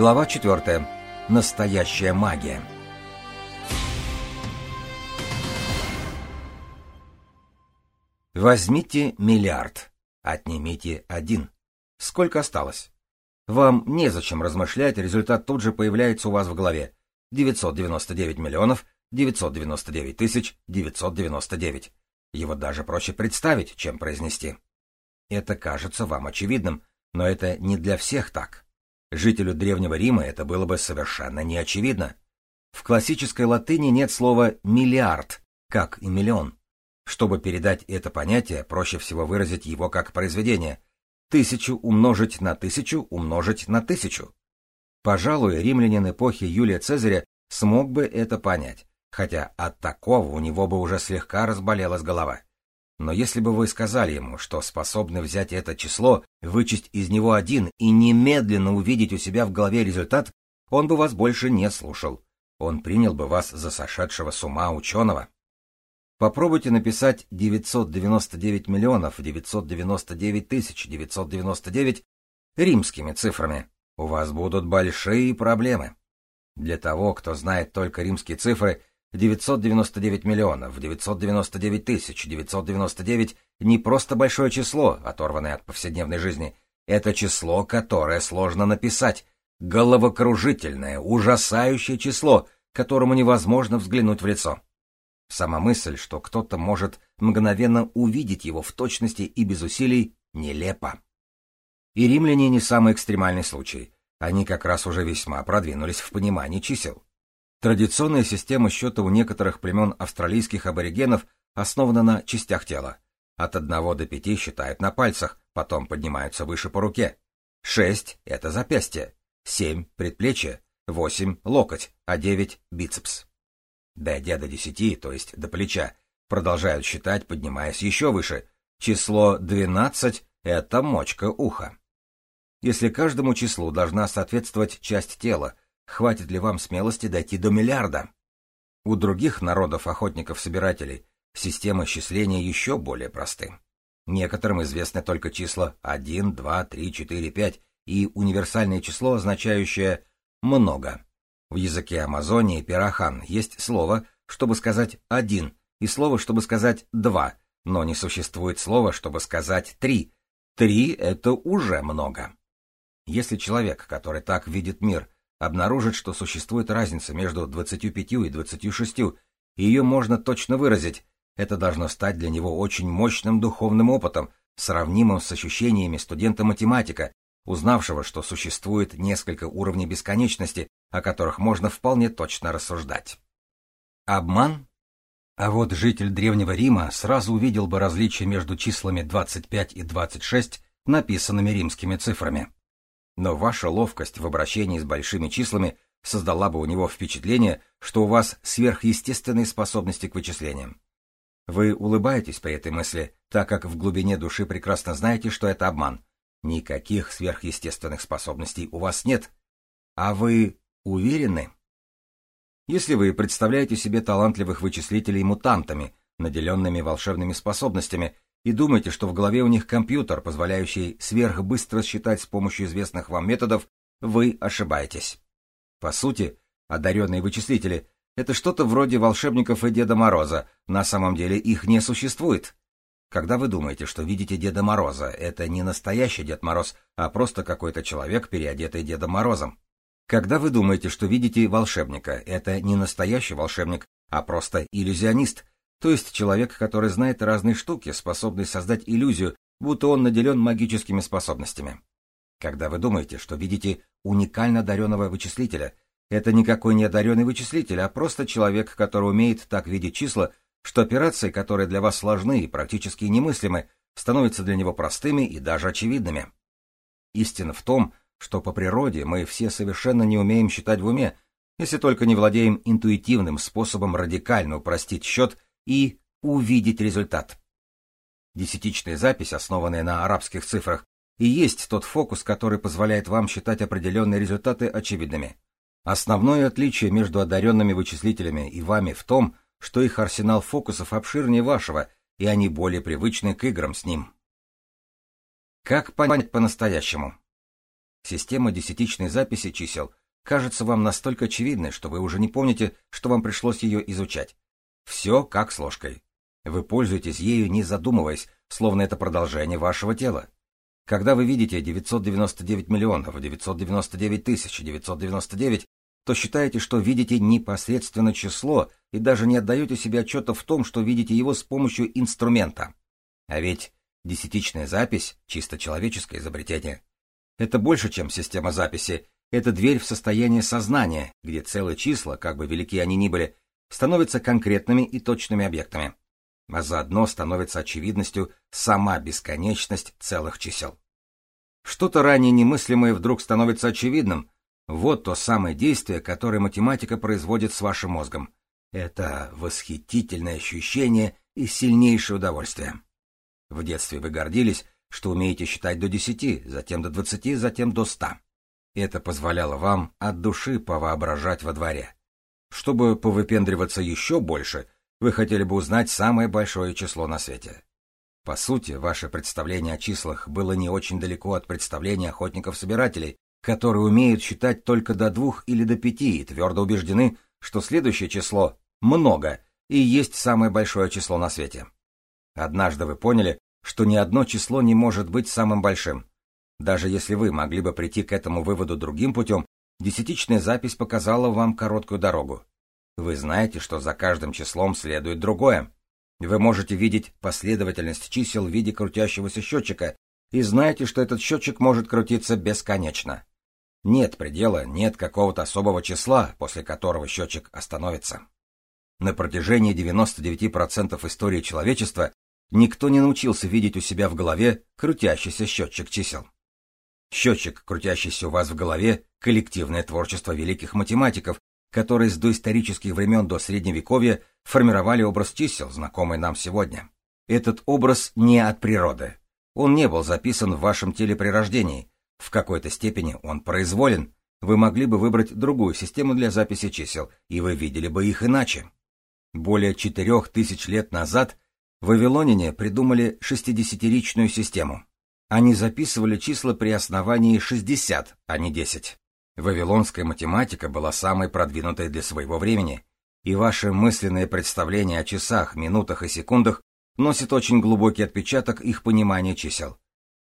Глава 4. Настоящая магия. Возьмите миллиард. Отнимите один. Сколько осталось? Вам незачем размышлять, результат тут же появляется у вас в голове. 999 миллионов 999 тысяч 999. Его даже проще представить, чем произнести. Это кажется вам очевидным, но это не для всех так. Жителю Древнего Рима это было бы совершенно неочевидно. В классической латыни нет слова «миллиард», как и «миллион». Чтобы передать это понятие, проще всего выразить его как произведение. Тысячу умножить на тысячу умножить на тысячу. Пожалуй, римлянин эпохи Юлия Цезаря смог бы это понять, хотя от такого у него бы уже слегка разболелась голова. Но если бы вы сказали ему, что способны взять это число, вычесть из него один и немедленно увидеть у себя в голове результат, он бы вас больше не слушал. Он принял бы вас за сошедшего с ума ученого. Попробуйте написать 999 миллионов 999 тысяч 999 римскими цифрами. У вас будут большие проблемы. Для того, кто знает только римские цифры, 999 миллионов, 999 тысяч, 999 не просто большое число, оторванное от повседневной жизни. Это число, которое сложно написать. Головокружительное, ужасающее число, которому невозможно взглянуть в лицо. Сама мысль, что кто-то может мгновенно увидеть его в точности и без усилий, нелепа. И римляне не самый экстремальный случай. Они как раз уже весьма продвинулись в понимании чисел. Традиционная система счета у некоторых племен австралийских аборигенов основана на частях тела. От одного до пяти считают на пальцах, потом поднимаются выше по руке. Шесть — это запястье, семь — предплечье, восемь — локоть, а девять — бицепс. Дойдя до десяти, то есть до плеча, продолжают считать, поднимаясь еще выше. Число двенадцать — это мочка уха. Если каждому числу должна соответствовать часть тела, Хватит ли вам смелости дойти до миллиарда? У других народов охотников-собирателей системы счисления еще более просты. Некоторым известны только числа 1, 2, 3, 4, 5 и универсальное число, означающее «много». В языке Амазонии пирахан есть слово, чтобы сказать «один», и слово, чтобы сказать «два», но не существует слова, чтобы сказать «три». «Три» — это уже много. Если человек, который так видит мир, обнаружит, что существует разница между 25 и 26, и ее можно точно выразить, это должно стать для него очень мощным духовным опытом, сравнимым с ощущениями студента-математика, узнавшего, что существует несколько уровней бесконечности, о которых можно вполне точно рассуждать. Обман? А вот житель Древнего Рима сразу увидел бы различие между числами 25 и 26, написанными римскими цифрами но ваша ловкость в обращении с большими числами создала бы у него впечатление, что у вас сверхъестественные способности к вычислениям. Вы улыбаетесь при этой мысли, так как в глубине души прекрасно знаете, что это обман. Никаких сверхъестественных способностей у вас нет. А вы уверены? Если вы представляете себе талантливых вычислителей мутантами, наделенными волшебными способностями, и думаете, что в голове у них компьютер, позволяющий сверхбыстро считать с помощью известных вам методов, вы ошибаетесь. По сути, одаренные вычислители — это что-то вроде волшебников и Деда Мороза, на самом деле их не существует. Когда вы думаете, что видите Деда Мороза, это не настоящий Дед Мороз, а просто какой-то человек, переодетый Дедом Морозом. Когда вы думаете, что видите волшебника, это не настоящий волшебник, а просто иллюзионист, то есть человек, который знает разные штуки, способный создать иллюзию, будто он наделен магическими способностями. Когда вы думаете, что видите уникально одаренного вычислителя, это никакой не одаренный вычислитель, а просто человек, который умеет так видеть числа, что операции, которые для вас сложны и практически немыслимы, становятся для него простыми и даже очевидными. Истина в том, что по природе мы все совершенно не умеем считать в уме, если только не владеем интуитивным способом радикально упростить счет и увидеть результат. Десятичная запись, основанная на арабских цифрах, и есть тот фокус, который позволяет вам считать определенные результаты очевидными. Основное отличие между одаренными вычислителями и вами в том, что их арсенал фокусов обширнее вашего, и они более привычны к играм с ним. Как понять по-настоящему? Система десятичной записи чисел кажется вам настолько очевидной, что вы уже не помните, что вам пришлось ее изучать. Все как с ложкой. Вы пользуетесь ею, не задумываясь, словно это продолжение вашего тела. Когда вы видите 999 миллионов, 999 тысяч, 999, то считаете, что видите непосредственно число и даже не отдаете себе отчета в том, что видите его с помощью инструмента. А ведь десятичная запись — чисто человеческое изобретение. Это больше, чем система записи. Это дверь в состояние сознания, где целые числа, как бы велики они ни были, становятся конкретными и точными объектами а заодно становится очевидностью сама бесконечность целых чисел. Что-то ранее немыслимое вдруг становится очевидным. Вот то самое действие, которое математика производит с вашим мозгом. Это восхитительное ощущение и сильнейшее удовольствие. В детстве вы гордились, что умеете считать до десяти, затем до двадцати, затем до ста. Это позволяло вам от души повоображать во дворе. Чтобы повыпендриваться еще больше — вы хотели бы узнать самое большое число на свете. По сути, ваше представление о числах было не очень далеко от представления охотников-собирателей, которые умеют считать только до двух или до пяти и твердо убеждены, что следующее число «много» и есть самое большое число на свете. Однажды вы поняли, что ни одно число не может быть самым большим. Даже если вы могли бы прийти к этому выводу другим путем, десятичная запись показала вам короткую дорогу. Вы знаете, что за каждым числом следует другое. Вы можете видеть последовательность чисел в виде крутящегося счетчика и знаете, что этот счетчик может крутиться бесконечно. Нет предела, нет какого-то особого числа, после которого счетчик остановится. На протяжении 99% истории человечества никто не научился видеть у себя в голове крутящийся счетчик чисел. Счетчик, крутящийся у вас в голове, коллективное творчество великих математиков, которые с доисторических времен до Средневековья формировали образ чисел, знакомый нам сегодня. Этот образ не от природы. Он не был записан в вашем теле при рождении. В какой-то степени он произволен. Вы могли бы выбрать другую систему для записи чисел, и вы видели бы их иначе. Более четырех тысяч лет назад вавилоняне придумали шестидесятиричную систему. Они записывали числа при основании 60, а не 10. Вавилонская математика была самой продвинутой для своего времени, и ваше мысленное представление о часах, минутах и секундах носит очень глубокий отпечаток их понимания чисел.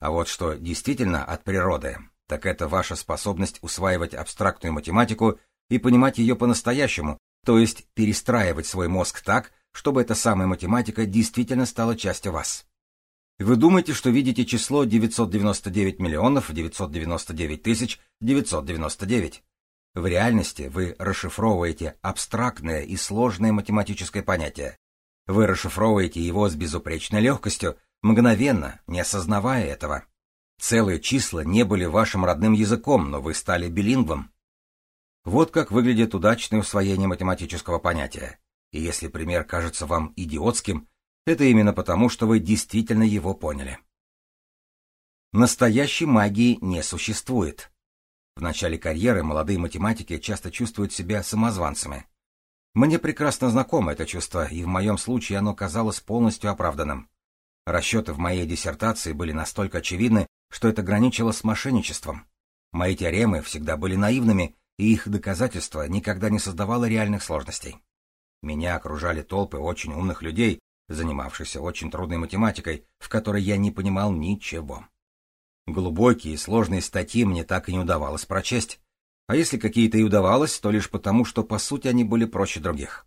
А вот что действительно от природы, так это ваша способность усваивать абстрактную математику и понимать ее по-настоящему, то есть перестраивать свой мозг так, чтобы эта самая математика действительно стала частью вас. Вы думаете, что видите число 999 миллионов 999 тысяч 999. В реальности вы расшифровываете абстрактное и сложное математическое понятие. Вы расшифровываете его с безупречной легкостью, мгновенно, не осознавая этого. Целые числа не были вашим родным языком, но вы стали билингвом. Вот как выглядит удачное усвоение математического понятия. И если пример кажется вам идиотским, это именно потому, что вы действительно его поняли. Настоящей магии не существует. В начале карьеры молодые математики часто чувствуют себя самозванцами. Мне прекрасно знакомо это чувство, и в моем случае оно казалось полностью оправданным. Расчеты в моей диссертации были настолько очевидны, что это граничило с мошенничеством. Мои теоремы всегда были наивными, и их доказательство никогда не создавало реальных сложностей. Меня окружали толпы очень умных людей, занимавшихся очень трудной математикой, в которой я не понимал ничего. Глубокие и сложные статьи мне так и не удавалось прочесть, а если какие-то и удавалось, то лишь потому, что по сути они были проще других.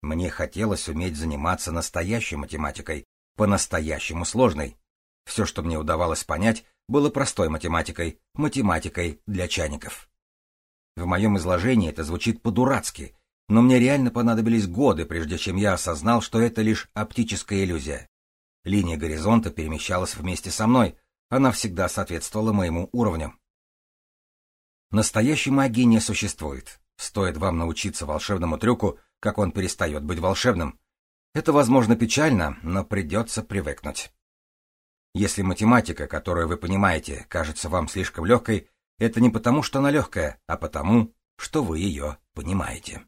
Мне хотелось уметь заниматься настоящей математикой, по-настоящему сложной. Все, что мне удавалось понять, было простой математикой, математикой для чайников. В моем изложении это звучит по-дурацки, но мне реально понадобились годы, прежде чем я осознал, что это лишь оптическая иллюзия. Линия горизонта перемещалась вместе со мной, она всегда соответствовала моему уровню. Настоящей магии не существует. Стоит вам научиться волшебному трюку, как он перестает быть волшебным. Это, возможно, печально, но придется привыкнуть. Если математика, которую вы понимаете, кажется вам слишком легкой, это не потому, что она легкая, а потому, что вы ее понимаете.